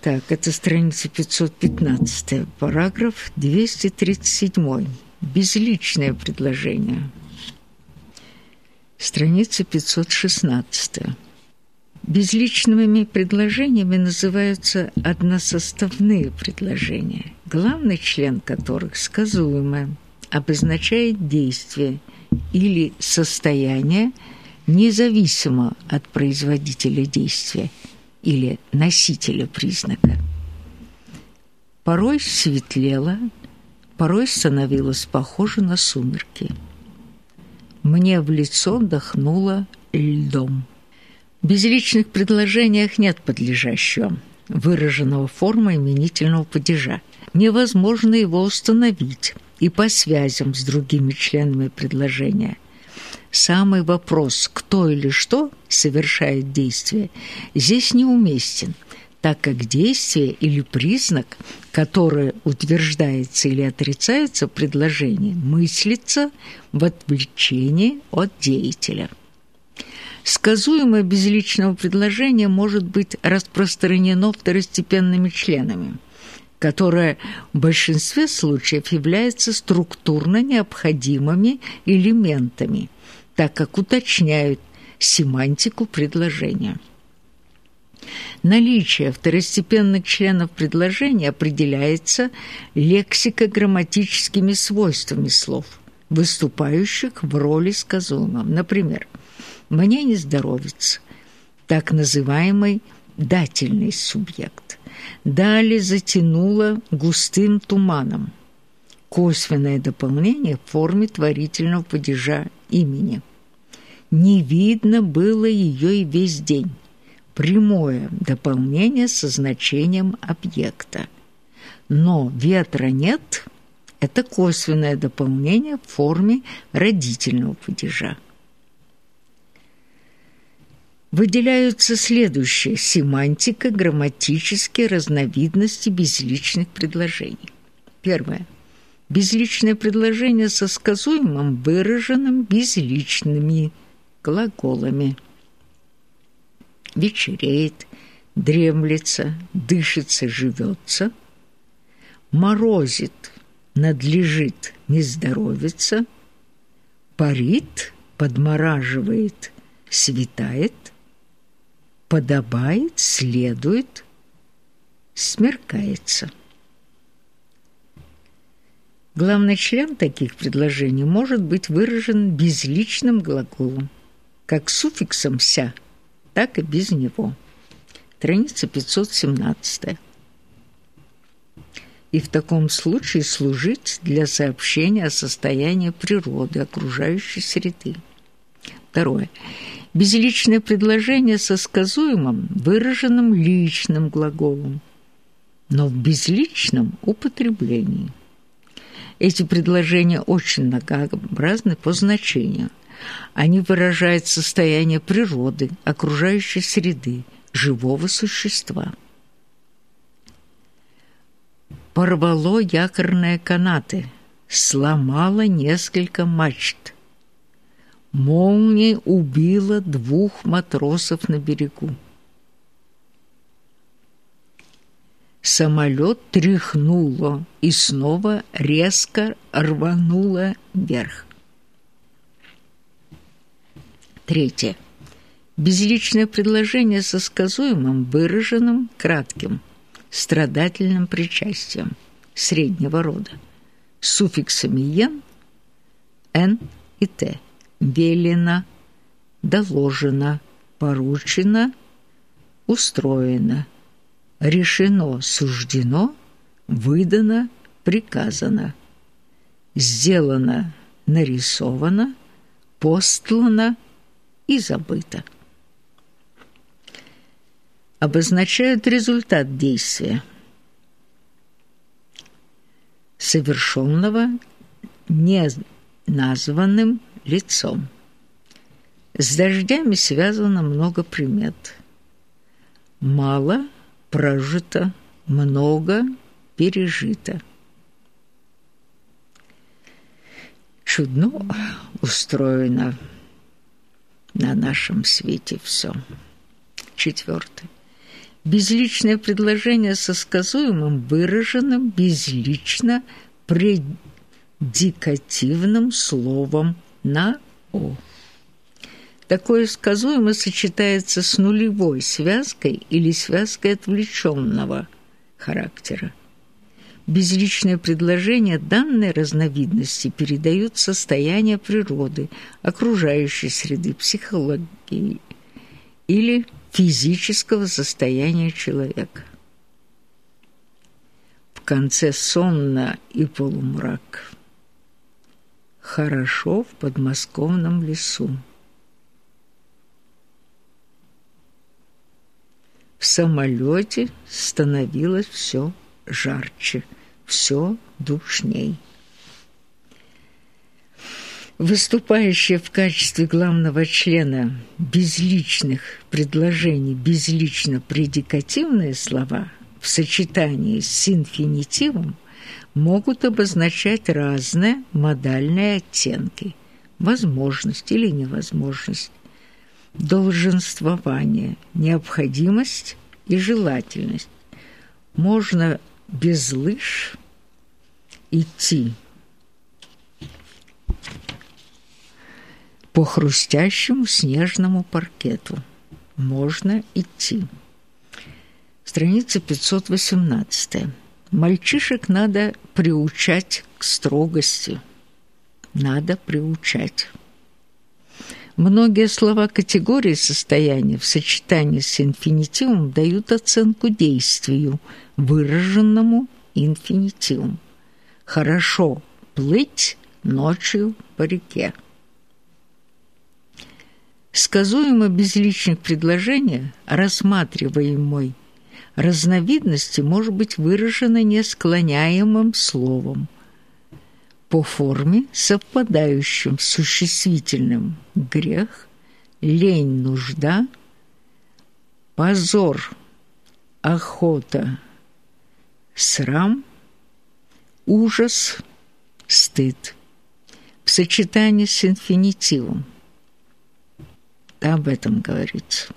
Так, это страница 515, параграф 237. Безличное предложение. Страница 516. Безличными предложениями называются односоставные предложения, главный член которых сказуемое обозначает действие или состояние независимо от производителя действия или носителя признака. Порой светлело, порой становилось похоже на сумерки. Мне в лицо дохнуло льдом. В безличных предложениях нет подлежащего, выраженного формой именительного падежа. Невозможно его установить и по связям с другими членами предложения. Самый вопрос «кто или что» совершает действие здесь неуместен, так как действие или признак, который утверждается или отрицается в предложении, мыслится в отвлечении от деятеля. Сказуемое безличного предложения может быть распространено второстепенными членами, которое в большинстве случаев является структурно необходимыми элементами, так как уточняют семантику предложения. Наличие второстепенных членов предложения определяется лексико-грамматическими свойствами слов, выступающих в роли сказуемого. Например, мне не здоровится, так называемый дательный субъект. Далее затянуло густым туманом. Косвенное дополнение в форме творительного падежа имени. Не видно было ее и весь день. Прямое дополнение со значением объекта. Но ветра нет – это косвенное дополнение в форме родительного падежа выделяются следующие семантика, грамматические разновидности безличных предложений. Первое. Безличное предложение со сказуемым выраженным безличными глаголами. Вечереет, дремлется, дышится, живется, морозит, надлежит, не здоровится, парит, подмораживает, светает, подобает, следует, смеркается. Главный член таких предложений может быть выражен безличным глаголом, как суффиксом «ся», так и без него. Страница 517. И в таком случае служить для сообщения о состоянии природы, окружающей среды. Второе безличное предложение со сказуемым, выраженным личным глаголом, но в безличном употреблении. Эти предложения очень многообразны по значению. Они выражают состояние природы, окружающей среды, живого существа. Порвало якорные канаты, сломало несколько мачт – Молния убила двух матросов на берегу. Самолет тряхнуло и снова резко рвануло вверх. Третье. Безличное предложение со сказуемым, выраженным, кратким, страдательным причастием среднего рода, суффиксами «ен», «н» и «т» велено, доложено, поручено, устроено, решено, суждено, выдано, приказано, сделано, нарисовано, постлано и забыто. Обозначают результат действия, совершенного неназванным лицом. С дождями связано много примет. Мало прожито, много пережито. Чудно устроено на нашем свете все. Четвертое. Безличное предложение со сказуемым выраженным безлично предикативным словом на «о». Такое сказуемо сочетается с нулевой связкой или связкой отвлеченного характера. Безличное предложение данной разновидности передают состояние природы, окружающей среды, психологии или физического состояния человека. В конце сонно и полумрак. Хорошо в подмосковном лесу. Самолете становилось все жарче, все душней. Выступающие в качестве главного члена безличных предложений безлично-предикативные слова в сочетании с инфинитивом могут обозначать разные модальные оттенки – возможность или невозможность, долженствование, необходимость и желательность. Можно без лыж идти по хрустящему снежному паркету. Можно идти. Страница 518. Мальчишек надо приучать к строгости. Надо приучать. Многие слова категории состояния в сочетании с инфинитивом дают оценку действию, выраженному инфинитивом. Хорошо плыть ночью по реке. Сказуемо безличных предложения, рассматриваемой разновидности может быть выражено несклоняемым словом – по форме, совпадающим с существительным грех, лень, нужда, позор, охота, срам, ужас, стыд в сочетании с инфинитивом. Об этом говорится.